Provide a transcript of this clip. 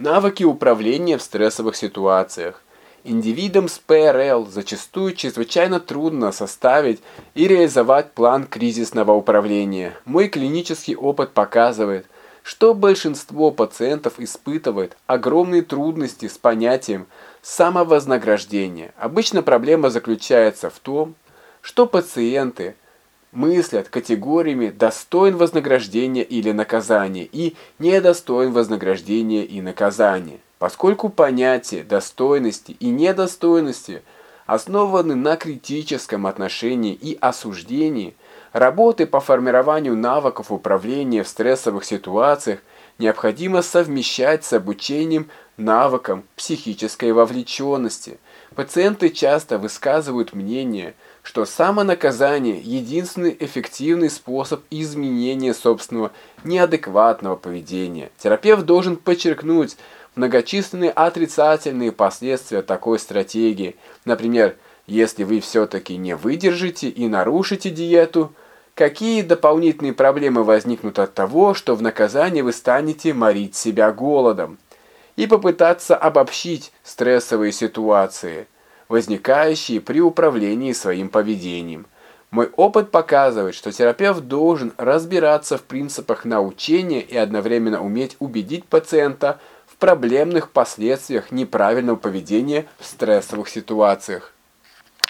Навыки управления в стрессовых ситуациях. Индивидам с ПРЛ зачастую чрезвычайно трудно составить и реализовать план кризисного управления. Мой клинический опыт показывает, что большинство пациентов испытывает огромные трудности с понятием самовознаграждения. Обычно проблема заключается в том, что пациенты мыслят категориями «достоин вознаграждения или наказания» и «недостоин вознаграждения и наказания». Поскольку понятия достойности и недостойности основаны на критическом отношении и осуждении, работы по формированию навыков управления в стрессовых ситуациях необходимо совмещать с обучением навыкам психической вовлеченности. Пациенты часто высказывают мнение – что самонаказание – единственный эффективный способ изменения собственного неадекватного поведения. Терапевт должен подчеркнуть многочисленные отрицательные последствия такой стратегии. Например, если вы все-таки не выдержите и нарушите диету, какие дополнительные проблемы возникнут от того, что в наказании вы станете морить себя голодом. И попытаться обобщить стрессовые ситуации – возникающие при управлении своим поведением. Мой опыт показывает, что терапевт должен разбираться в принципах научения и одновременно уметь убедить пациента в проблемных последствиях неправильного поведения в стрессовых ситуациях.